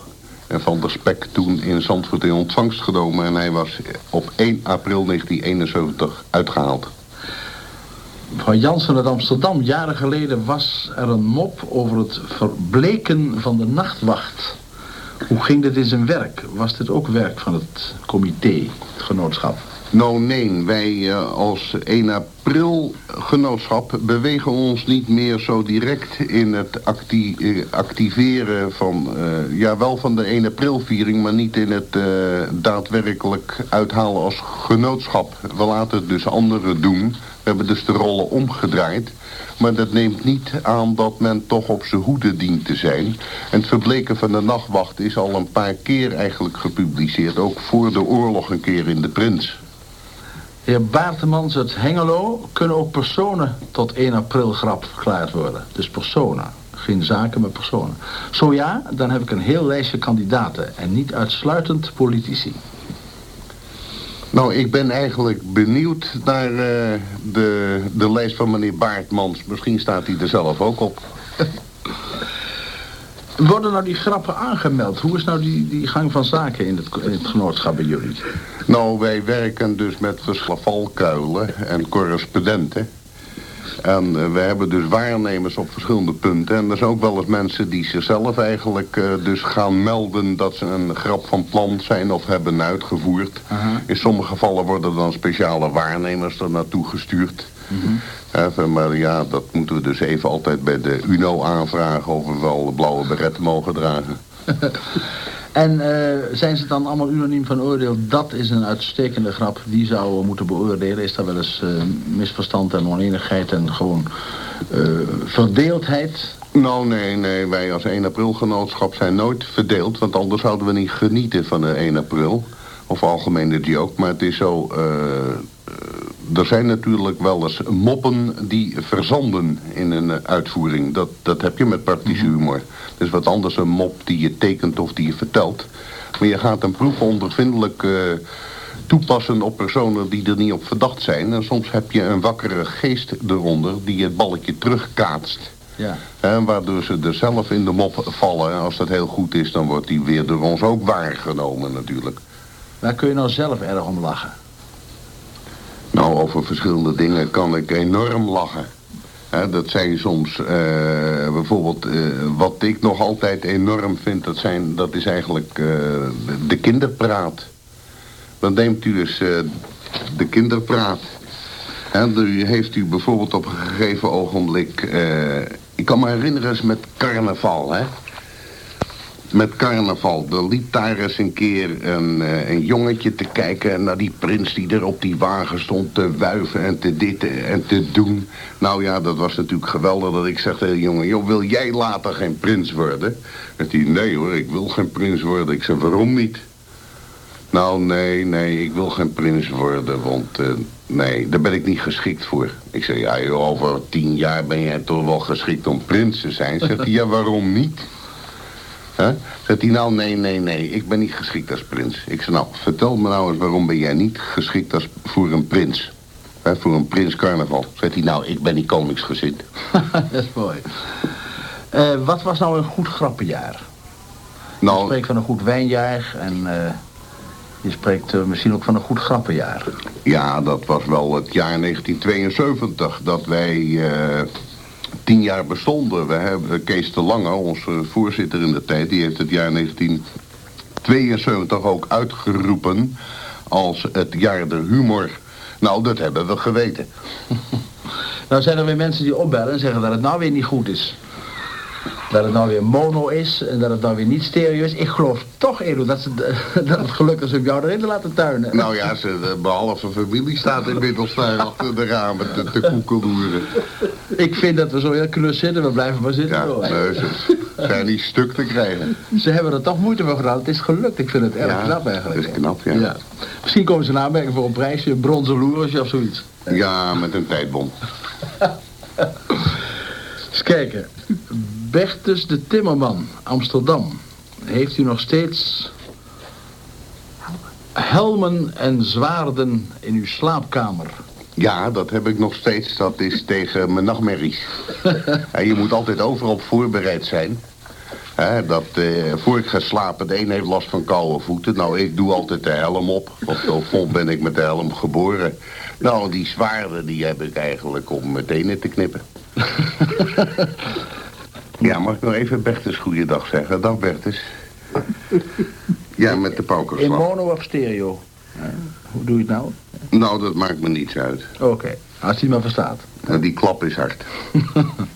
en Van der Spek toen in Zandvoort in ontvangst genomen. En hij was op 1 april 1971 uitgehaald. Van Jansen uit Amsterdam, jaren geleden was er een mop over het verbleken van de nachtwacht. Hoe ging dit in zijn werk? Was dit ook werk van het comité, het genootschap? Nou nee, wij uh, als 1 april genootschap bewegen ons niet meer zo direct in het uh, activeren van, uh, ja wel van de 1 april viering, maar niet in het daadwerkelijk uithalen als genootschap. We laten het dus anderen doen. We hebben dus de rollen omgedraaid. Maar dat neemt niet aan dat men toch op zijn hoede dient te zijn. En het verbleken van de nachtwacht is al een paar keer eigenlijk gepubliceerd. Ook voor de oorlog een keer in de Prins. Heer Baartemans uit Hengelo kunnen ook personen tot 1 april grap verklaard worden. Dus personen. Geen zaken, maar personen. Zo ja, dan heb ik een heel lijstje kandidaten. En niet uitsluitend politici. Nou, ik ben eigenlijk benieuwd naar uh, de, de lijst van meneer Baartmans. Misschien staat hij er zelf ook op. [LAUGHS] Worden nou die grappen aangemeld? Hoe is nou die, die gang van zaken in het, in het genootschap bij jullie? Nou, wij werken dus met valkuilen en correspondenten. En uh, we hebben dus waarnemers op verschillende punten. En er zijn ook wel eens mensen die zichzelf eigenlijk uh, dus gaan melden... dat ze een grap van plan zijn of hebben uitgevoerd. Uh -huh. In sommige gevallen worden dan speciale waarnemers er naartoe gestuurd. Even, maar ja, dat moeten we dus even altijd bij de UNO aanvragen... of we wel de blauwe beret mogen dragen. [LAUGHS] En uh, zijn ze dan allemaal unaniem van oordeel... dat is een uitstekende grap, die zouden we moeten beoordelen? Is daar wel eens uh, misverstand en oneenigheid en gewoon uh, verdeeldheid? Nou, nee, nee. Wij als 1 april genootschap zijn nooit verdeeld... want anders zouden we niet genieten van de 1 april. Of algemeen de joke. Maar het is zo... er zijn natuurlijk wel eens moppen die verzanden in een uitvoering. Dat, dat heb je met praktische humor. Dus wat anders een mop die je tekent of die je vertelt. Maar je gaat een proef ondervindelijk uh, toepassen op personen die er niet op verdacht zijn. En soms heb je een wakkere geest eronder die het balletje terugkaatst. Ja. En waardoor ze er zelf in de mop vallen. En als dat heel goed is, dan wordt die weer door ons ook waargenomen natuurlijk. Waar kun je nou zelf erg om lachen? Nou, over verschillende dingen kan ik enorm lachen. He, dat zijn soms uh, bijvoorbeeld, uh, wat ik nog altijd enorm vind, dat, zijn, dat is eigenlijk uh, de kinderpraat. Dan neemt u dus de kinderpraat. En dan heeft u bijvoorbeeld op een gegeven ogenblik, ik kan me herinneren eens met carnaval. Hè? Met carnaval. Er liep daar eens een keer een, uh, een jongetje te kijken naar die prins die er op die wagen stond te wuiven en te dit en te doen. Nou ja, dat was natuurlijk geweldig dat ik zeg tegen jongen, joh, wil jij later geen prins worden? En die, nee hoor, ik wil geen prins worden. Ik zeg, waarom niet? Nou, nee, nee, ik wil geen prins worden, want uh, nee, daar ben ik niet geschikt voor. Ik zeg, ja, over tien jaar ben jij toch wel geschikt om prins te zijn? Zegt hij, ja, waarom niet? Huh? Zegt hij, nou, nee, nee, nee, ik ben niet geschikt als prins. Ik zeg, nou, vertel me nou eens, waarom ben jij niet geschikt als, voor een prins? Hè, voor een prins carnaval. Zegt hij, nou, ik ben niet koningsgezind. [LAUGHS] dat is mooi. Uh, wat was nou een goed grappenjaar? Nou, je spreekt van een goed wijnjaar en... Uh... Je spreekt uh, misschien ook van een goed grappenjaar. Ja, dat was wel het jaar 1972 dat wij tien jaar bestonden. We hebben Kees de Lange, onze voorzitter in de tijd, die heeft het jaar 1972 ook uitgeroepen als het jaar der humor. Nou, dat hebben we geweten. [LAUGHS] nou zijn er weer mensen die opbellen en zeggen dat het nou weer niet goed is dat het nou weer mono is en dat het nou weer niet stereo is. Ik geloof toch, Edo, dat, ze, [LAUGHS] dat het gelukt is om jou erin te laten tuinen. Nou ja, ze, behalve familie staat inmiddels daar achter de ramen te, te koekeloeren. Ik vind dat we zo heel kunnen zitten, we blijven maar zitten. Ja, nee, ze zijn niet stuk te krijgen. Ze hebben er toch moeite voor gedaan. Het is gelukt, ik vind het erg knap eigenlijk. Het is knap, ja. ja. Misschien komen ze aanmerken voor een prijsje, een bronzen loersje of zoiets. Ja, met een tijdbom. [LAUGHS] Eens kijken. Bertus de Timmerman, Amsterdam. Heeft u nog steeds helmen en zwaarden in uw slaapkamer? Ja, dat heb ik nog steeds. Dat is tegen mijn nachtmerries. [LAUGHS] je moet altijd overal voorbereid zijn. dat eh, voor ik ga slapen, de een heeft last van koude voeten. Nou, ik doe altijd de helm op. Of zo vol ben ik met de helm geboren. Nou, die zwaarden die heb ik eigenlijk om mijn tenen te knippen. [LAUGHS] Ja, mag ik nog even Bertus goeiedag zeggen? Dag Bertus. Ja, met de paukerslag. In mono of stereo? Hoe doe je het nou? Nou, dat maakt me niets uit. Oké, als hij maar verstaat. die klap is hard. [LAUGHS]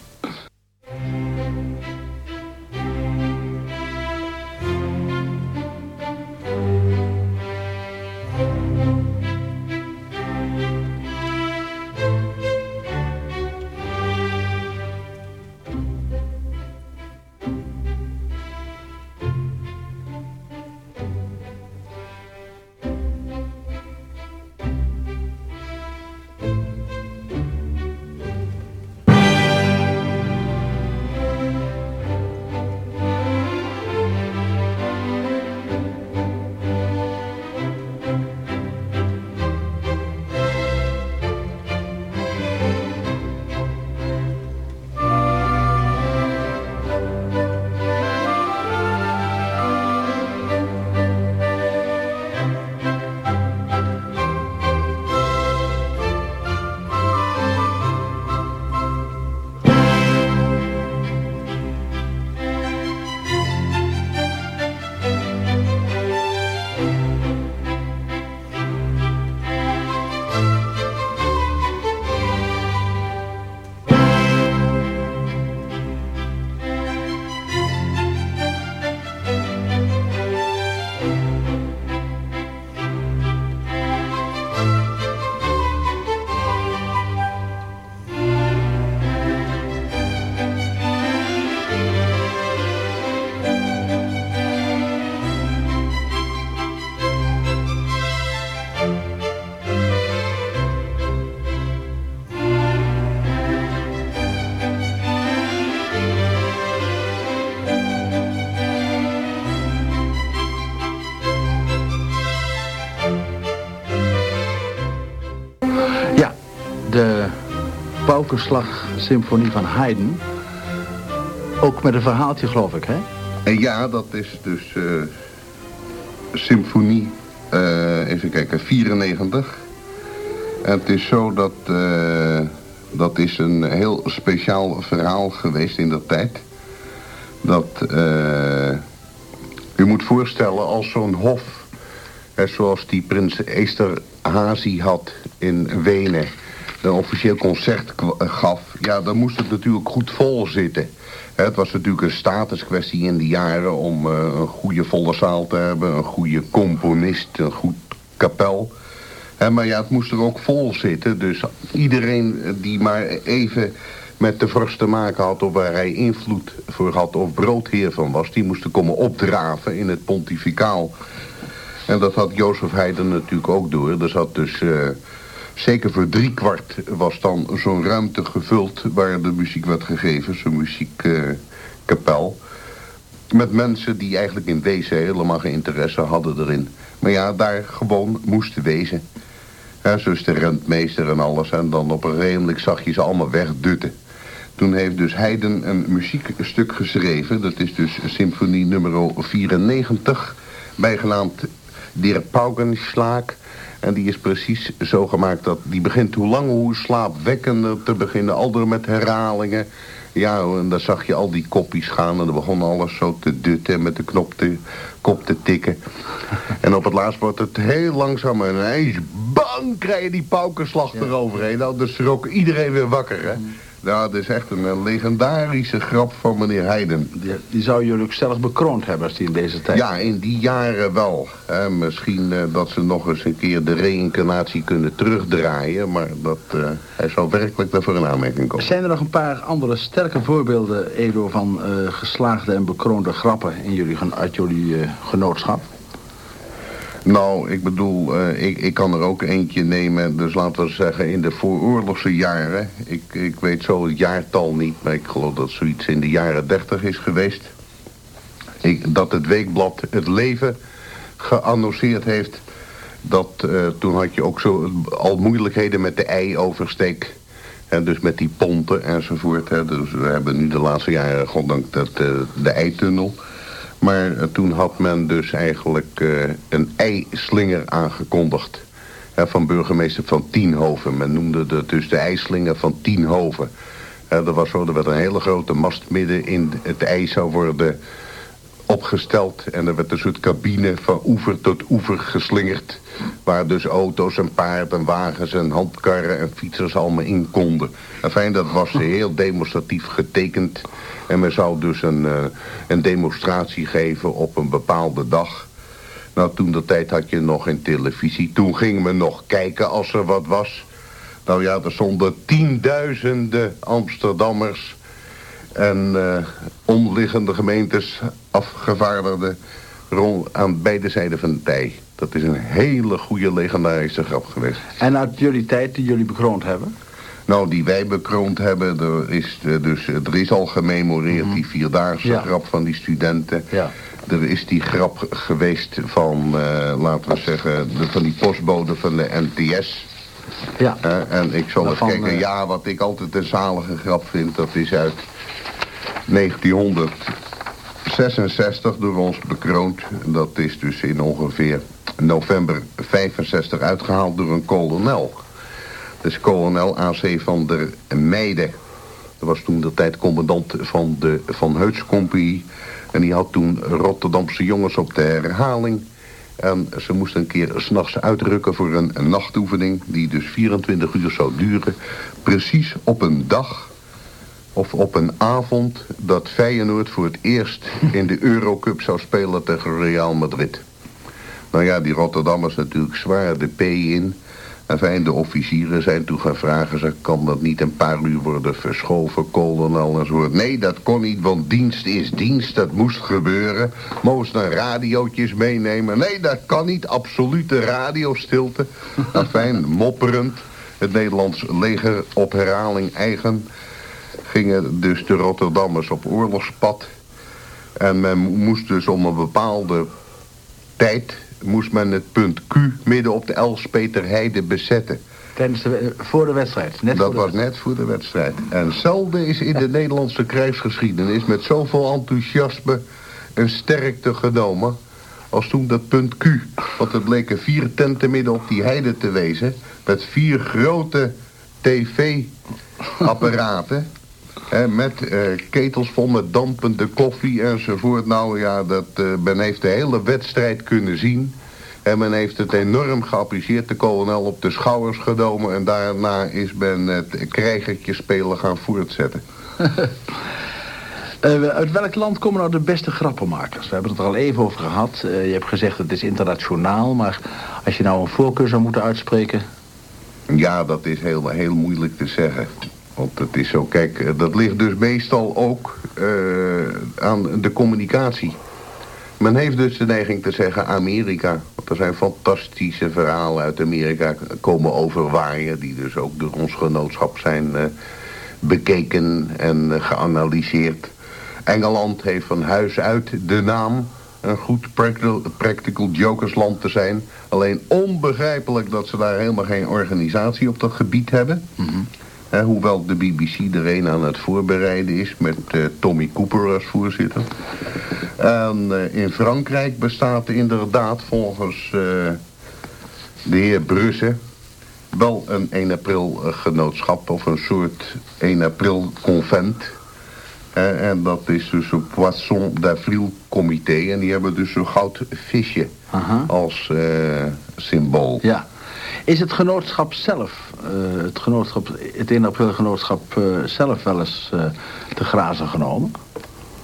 Paukenslag Symfonie van Haydn. Ook met een verhaaltje, geloof ik, hè? En ja, dat is dus uh, Symfonie, uh, even kijken, 94. En het is zo dat, uh, dat is een heel speciaal verhaal geweest in dat tijd. Dat, u moet voorstellen als zo'n hof, zoals die prins Esterhazy had in Wenen een officieel concert gaf, ja, dan moest het natuurlijk goed vol zitten. Het was natuurlijk een statuskwestie in die jaren om een goede volle zaal te hebben, een goede componist, een goed kapel. maar ja, het moest er ook vol zitten, dus iedereen die maar even met de vorst te maken had... of waar hij invloed voor had of broodheer van was... die moesten komen opdraven in het pontificaal. En dat had Jozef Haydn natuurlijk ook door. Er zat dus... Uh, zeker voor driekwart was dan zo'n ruimte gevuld... waar de muziek werd gegeven, zo'n muziekkapel... Met mensen die eigenlijk in wezen helemaal geen interesse hadden erin. Maar ja, daar gewoon moesten wezen. Ja, zoals de rentmeester en alles. En dan op een redelijk ze allemaal wegdutten. Toen heeft dus Haydn een muziekstuk geschreven. Dat is dus symfonie nummer 94, bijgenaamd Der Paukenschlag. En die is precies zo gemaakt dat die begint hoe langer hoe slaapwekkender te beginnen. Al door met herhalingen. Ja, en dan zag je al die kopjes gaan en dan begon alles zo te dutten en met de knop te, kop te tikken. [LAUGHS] En op het laatst wordt het heel langzaam en ineens bang krijg je die paukenslag eroverheen. Nou, dus schrok iedereen weer wakker, hè. Nou, dat is echt een, legendarische grap van meneer Heiden. Die, die, zou jullie ook zelf bekroond hebben als die in deze tijd... Ja, in die jaren wel. misschien uh, dat ze nog eens een keer de reïncarnatie kunnen terugdraaien... maar dat, uh, hij zou werkelijk daarvoor in aanmerking komen. Zijn er nog een paar andere sterke voorbeelden, Edo... van uh, geslaagde en bekroonde grappen in jullie, uit jullie genootschap? Nou, ik bedoel, uh, ik, ik kan er ook eentje nemen, dus laten we zeggen in de vooroorlogse jaren. Ik, ik weet zo het jaartal niet, maar ik geloof dat zoiets in de jaren dertig is geweest. Ik, dat het weekblad Het Leven geannonceerd heeft. Dat uh, toen had je ook zo al moeilijkheden met de ei-oversteek. En dus met die ponten enzovoort. Hè. Dus we hebben nu de laatste jaren, goddank, dat, uh, de eitunnel. Maar uh, toen had men dus eigenlijk uh, een eislinger aangekondigd. van burgemeester van Tienhoven. Men noemde het dus de ijslinger van Tienhoven. Er was zo, er werd een hele grote mast midden in het ijs zou worden opgesteld. En er werd een soort cabine van oever tot oever geslingerd. Waar dus auto's en paarden en wagens en handkarren en fietsers allemaal in konden. Enfin, dat was heel demonstratief getekend. En men zou dus een, uh, een demonstratie geven op een bepaalde dag. Nou, toen de tijd had je nog geen televisie. Toen ging men nog kijken als er wat was. Nou ja, er stonden tienduizenden Amsterdammers en uh, omliggende gemeentes afgevaardigden rond aan beide zijden van de tij. Dat is een hele goede legendarische grap geweest. En uit jullie tijd die jullie bekroond hebben? Nou, die wij bekroond hebben, er is, eh, dus, er is al gememoreerd mm -hmm. die vierdaagse grap van die studenten. Ja. Er is die grap geweest van, uh, laten we zeggen, de, van die postbode van de NTS. Ja. Uh, en ik zal even kijken, ja, wat ik altijd een zalige grap vind, dat is uit 1966 door ons bekroond. Dat is dus in ongeveer november 65 uitgehaald door een kolonel. Dus kolonel AC van der Meijden. Dat was toen de tijd commandant van de Van Heuts Compagnie. En die had toen Rotterdamse jongens op de herhaling. En ze moesten een keer s'nachts uitrukken voor een, een nachtoefening... die dus 24 uur zou duren. Precies op een dag of op een avond dat Feyenoord voor het eerst [LAUGHS] in de Eurocup zou spelen tegen Real Madrid. Nou ja, die Rotterdammers natuurlijk zwaar de P in. En de officieren zijn toen gaan vragen, ze kan dat niet een paar uur worden verschoven, kolonel en zo. Nee, dat kon niet, want dienst is dienst, dat moest gebeuren. Moest een radiootjes meenemen. Nee, dat kan niet, absolute radiostilte. [LAUGHS] Enfin, mopperend. Het Nederlands leger op herhaling eigen gingen dus de Rotterdammers op oorlogspad. En men moest dus om een bepaalde tijd... moest men het punt Q midden op de Elspeterheide bezetten. Tijdens de, voor de wedstrijd? Net dat was net voor de wedstrijd. En zelden is in de Nederlandse krijgsgeschiedenis... met zoveel enthousiasme en sterkte genomen... als toen dat punt Q. Want het bleken vier tenten midden op die heide te wezen... met vier grote tv-apparaten met uh, ketels vol met dampende koffie enzovoort. Nou ja, dat, uh, men heeft de hele wedstrijd kunnen zien. En men heeft het enorm geapprecieerd, de kolonel op de schouders genomen... en daarna is men het krijgertje spelen gaan voortzetten. [LAUGHS] Uh, uit welk land komen nou de beste grappenmakers? We hebben het er al even over gehad. Uh, je hebt gezegd het is internationaal, maar als je nou een voorkeur zou moeten uitspreken... Ja, dat is heel, heel moeilijk te zeggen. Want het is zo, kijk, eh, dat ligt dus meestal ook uh, aan de communicatie. Men heeft dus de neiging te zeggen Amerika. Want er zijn fantastische verhalen uit Amerika komen overwaaien... die dus ook door ons genootschap zijn uh, bekeken en geanalyseerd. Engeland heeft van huis uit de naam een goed practical, practical jokersland te zijn. Alleen onbegrijpelijk dat ze daar helemaal geen organisatie op dat gebied hebben. Hoewel de BBC er een aan het voorbereiden is met uh, Tommy Cooper als voorzitter. En uh, in Frankrijk bestaat inderdaad volgens uh, de heer Brusse wel een 1 april genootschap of een soort 1 april convent en dat is dus een Poisson d'Avril comité. En die hebben dus een goud visje als symbool. Ja. Is het genootschap zelf, uh, het, genootschap, het 1 april genootschap uh, zelf wel eens te grazen genomen?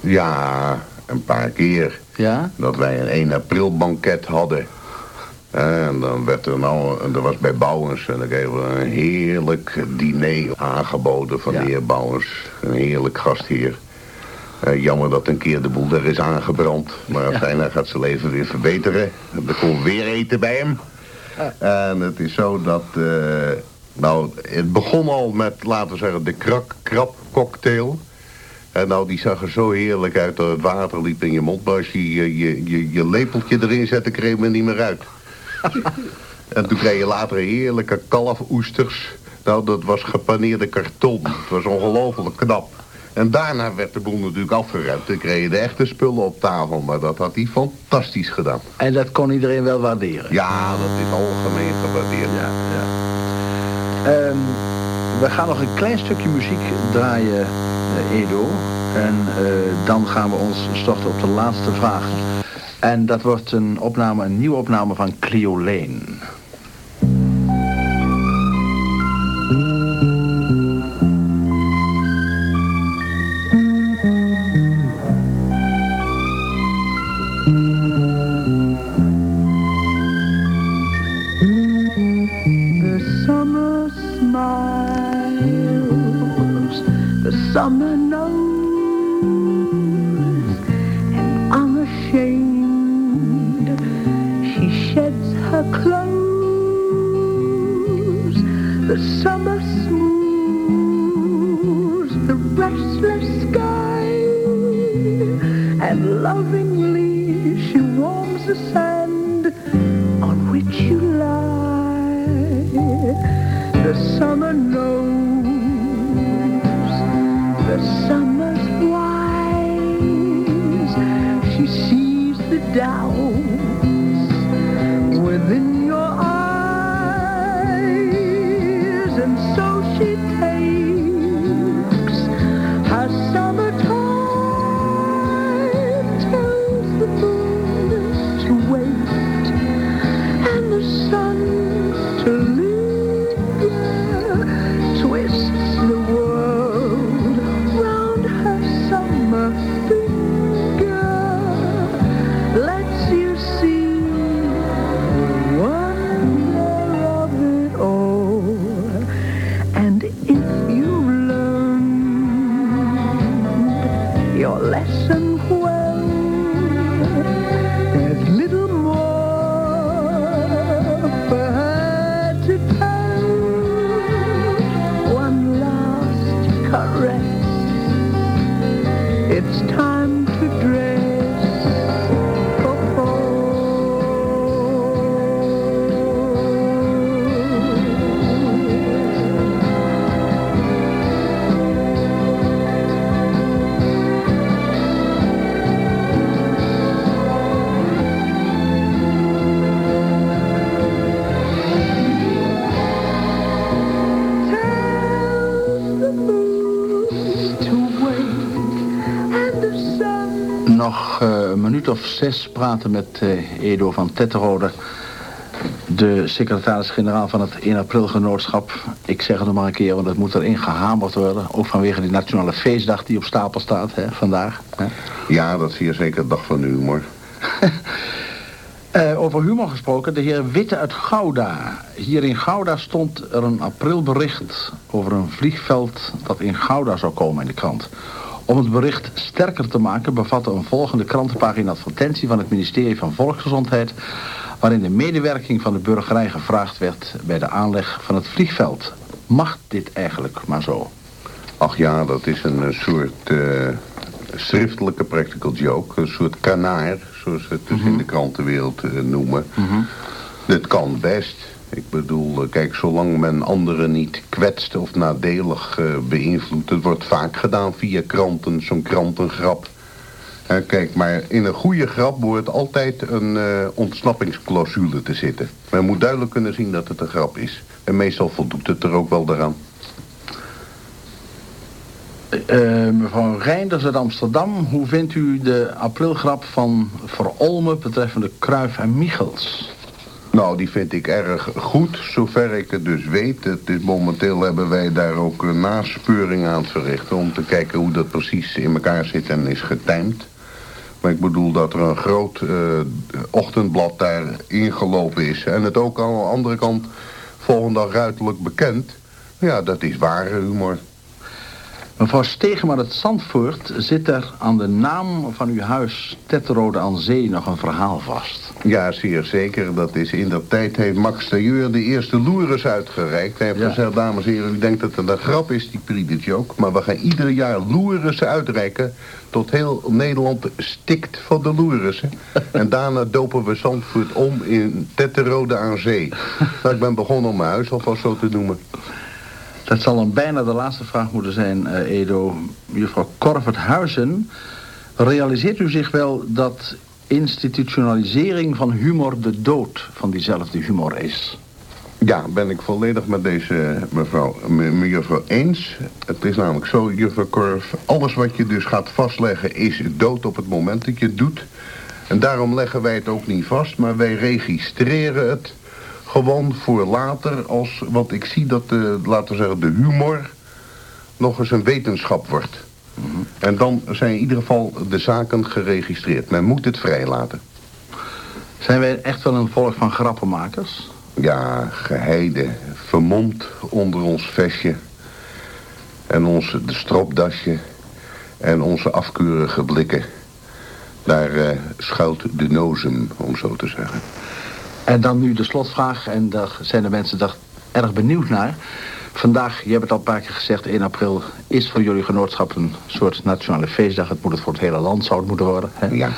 Ja, een paar keer. Ja? Dat wij een 1 april banket hadden. En dan werd er nou, dat was bij Bouwens, en dan kregen we een heerlijk diner aangeboden van de heer Bouwens. Een heerlijk gastheer. Uh, jammer dat een keer de boel er is aangebrand. Maar uiteindelijk gaat zijn leven weer verbeteren. Er komt weer eten bij hem. En het is zo dat... Uh, nou, het begon al met, laten we zeggen, de krak krab cocktail. En nou, die zag er zo heerlijk uit dat het water liep in je mond. Maar als je je, je, je, lepeltje erin zette, kreeg men niet meer uit. [LAUGHS] en toen kreeg je later heerlijke kalfoesters. Nou, dat was gepaneerde karton. Het was ongelooflijk knap. En daarna werd de boel natuurlijk afgeruimd. Dan kreeg de echte spullen op tafel. Maar dat had hij fantastisch gedaan. En dat kon iedereen wel waarderen? Ja, dat is algemeen gewaardeerd. Ja, ja. Um, we gaan nog een klein stukje muziek draaien, uh, Edo. En uh, dan gaan we ons storten op de laatste vraag. En dat wordt een opname, een nieuwe opname van Clio Lane. Her clothes the summer smooths the restless sky and lovingly Nog uh, een minuut of zes praten met uh, Edo van Tetterode. de secretaris-generaal van het 1 april genootschap. Ik zeg het nog maar een keer, want het moet erin gehamerd worden. Ook vanwege die nationale feestdag die op stapel staat hè, vandaag. Hè. Ja, dat is hier zeker de dag van de humor. [LAUGHS] Eh, over humor gesproken, de heer Witte uit Gouda. Hier in Gouda stond er een aprilbericht over een vliegveld dat in Gouda zou komen in de krant. Om het bericht sterker te maken bevatte een volgende krantenpagina advertentie van het ministerie van Volksgezondheid waarin de medewerking van de burgerij gevraagd werd bij de aanleg van het vliegveld. Mag dit eigenlijk maar zo? Ach ja, dat is een, eh, soort eh, schriftelijke practical joke. Een soort kanaar, zoals we het dus in de krantenwereld eh, noemen. Dit kan best. Ik bedoel, eh, kijk, zolang men anderen niet kwetst of nadelig eh, beïnvloedt... het wordt vaak gedaan via kranten, zo'n krantengrap. Kijk, maar in een goede grap behoort altijd een eh, ontsnappingsclausule te zitten. Men moet duidelijk kunnen zien dat het een grap is. En meestal voldoet het er ook wel daaraan. Mevrouw Reinders uit Amsterdam, hoe vindt u de aprilgrap van Verolmen betreffende Kruif en Michels? Nou, die vind ik erg goed, zover ik het dus weet. Het is, momenteel hebben wij daar ook een naspeuring aan het verrichten... om te kijken hoe dat precies in elkaar zit en is getimed. Maar ik bedoel dat er een groot eh, ochtendblad daar ingelopen is. En het ook aan de andere kant volgende dag ruiterlijk bekend. Ja, dat is ware humor. Mevrouw Stegeman uit Zandvoort, zit er aan de naam van uw huis Tetterode aan Zee nog een verhaal vast? Ja, zeer zeker. Dat is in dat tijd heeft Max Tailleur de eerste loeres uitgereikt. Hij heeft Ja. gezegd, dames en heren, u denkt dat het een grap is, die predict joke. Maar we gaan ieder jaar loeres uitreiken tot heel Nederland stikt van de loeressen. [LAUGHS] en daarna dopen we Zandvoort om in Tetterode aan Zee. nou, ik ben begonnen om mijn huis alvast zo te noemen. Dat zal dan bijna de laatste vraag moeten zijn, eh, Edo. Juffrouw Korvert Huizen, realiseert u zich wel dat institutionalisering van humor de dood van diezelfde humor is? Ja, ben ik volledig met deze mevrouw, me- mejuffrouw eens. Het is namelijk zo, juffrouw Korf, alles wat je dus gaat vastleggen is dood op het moment dat je het doet. En daarom leggen wij het ook niet vast, maar wij registreren het gewoon voor later als, want ik zie dat de, laten we zeggen, de humor nog eens een wetenschap wordt. En dan zijn in ieder geval de zaken geregistreerd. Men moet het vrijlaten. Zijn wij echt wel een volk van grappenmakers? Ja, geheide, vermomd onder ons vestje. En onze de stropdasje. En onze afkeurige blikken. Daar eh, schuilt de nozem, om zo te zeggen. En dan nu de slotvraag, en daar zijn de mensen daar erg benieuwd naar. Vandaag, je hebt het al een paar keer gezegd, 1 april is voor jullie genootschap een soort nationale feestdag. Het moet het voor het hele land, zou het moeten worden. Hè? Ja.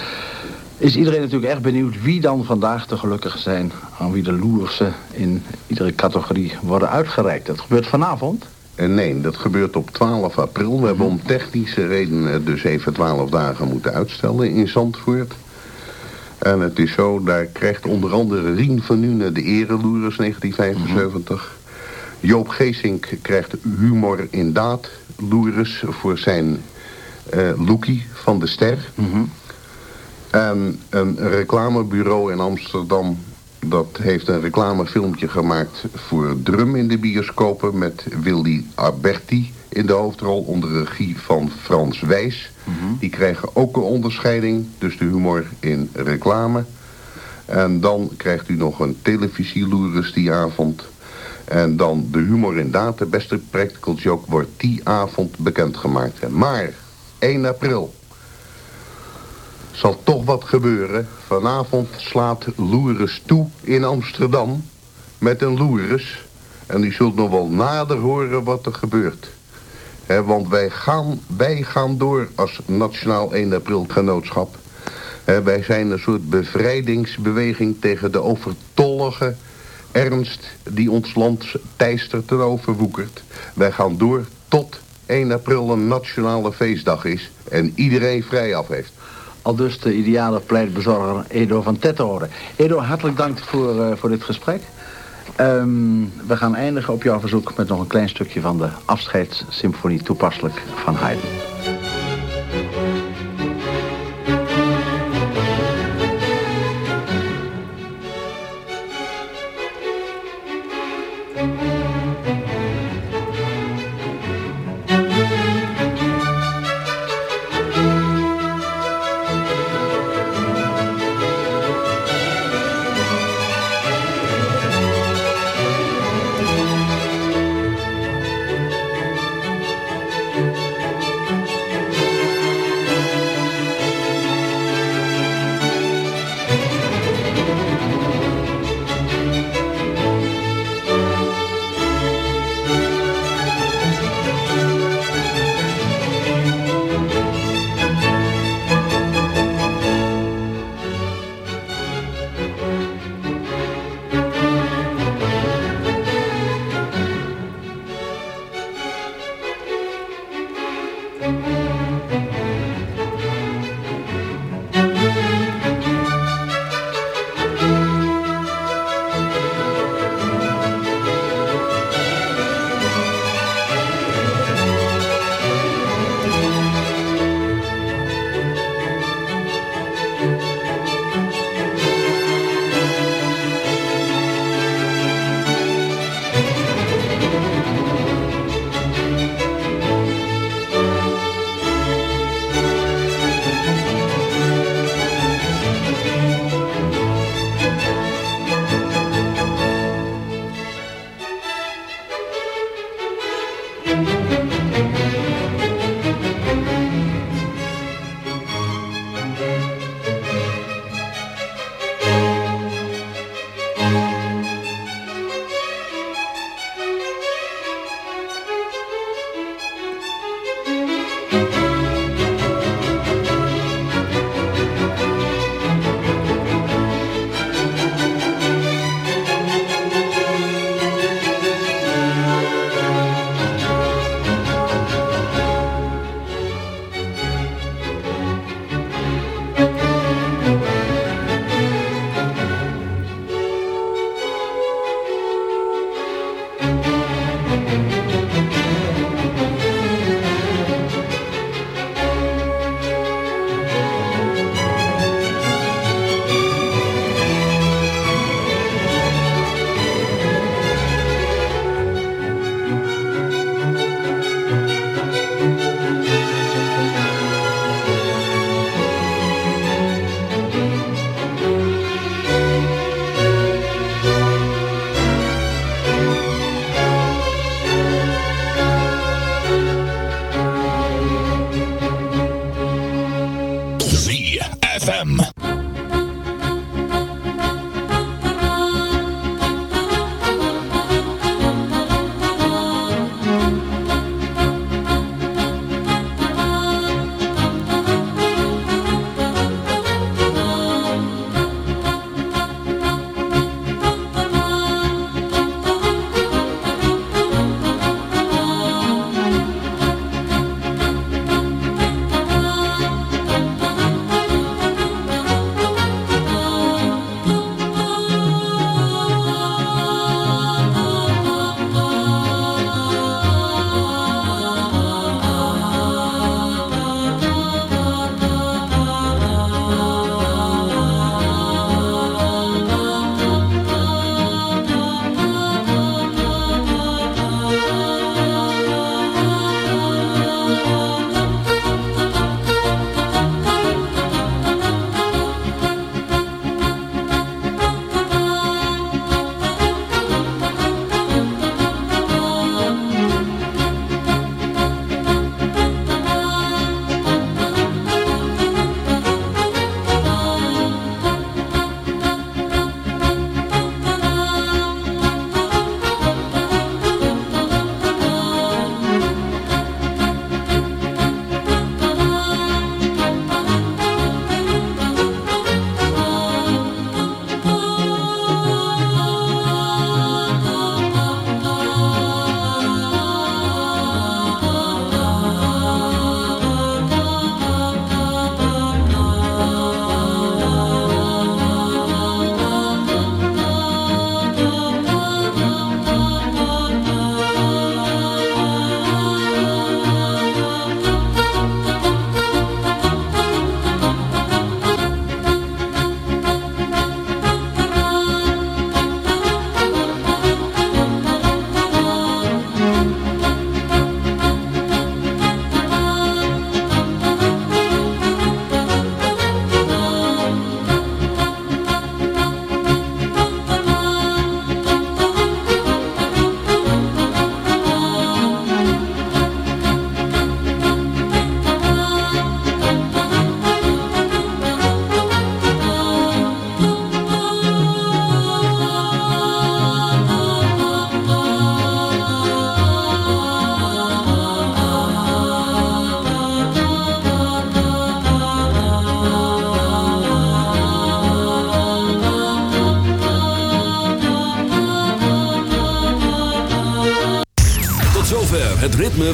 Is iedereen natuurlijk echt benieuwd wie dan vandaag de gelukkige zijn... aan wie de loersen in iedere categorie worden uitgereikt. Dat gebeurt vanavond. En nee, dat gebeurt op 12 april. We hebben om technische redenen dus even 12 dagen moeten uitstellen in Zandvoort. En het is zo, daar krijgt onder andere Rien van Nuenen de ereloeres 1975. Joop Geesink krijgt humor in daad loeres voor zijn eh Loekie van de Ster. En een reclamebureau in Amsterdam... dat heeft een reclamefilmpje gemaakt voor Drum in de bioscopen... met Willy Alberti in de hoofdrol onder regie van Frans Wijs. Die krijgen ook een onderscheiding, dus de humor in reclame. En dan krijgt u nog een televisieloeres die avond... En dan de humor in daad, de beste practical joke, wordt die avond bekendgemaakt. Maar 1 april zal toch wat gebeuren. Vanavond slaat Loeres toe in Amsterdam met een Loeres. En u zult nog wel nader horen wat er gebeurt. Want wij gaan, wij gaan door als Nationaal 1 april genootschap. Wij zijn een soort bevrijdingsbeweging tegen de overtollige ernst die ons land teistert en overwoekert. Wij gaan door tot 1 april een nationale feestdag is en iedereen vrij af heeft. Al dus de ideale pleitbezorger Edo van Tettenhoren. Edo, hartelijk dank voor, eh, voor dit gesprek. Ehm, we gaan eindigen op jouw verzoek met nog een klein stukje van de afscheidssymfonie toepasselijk van Haydn.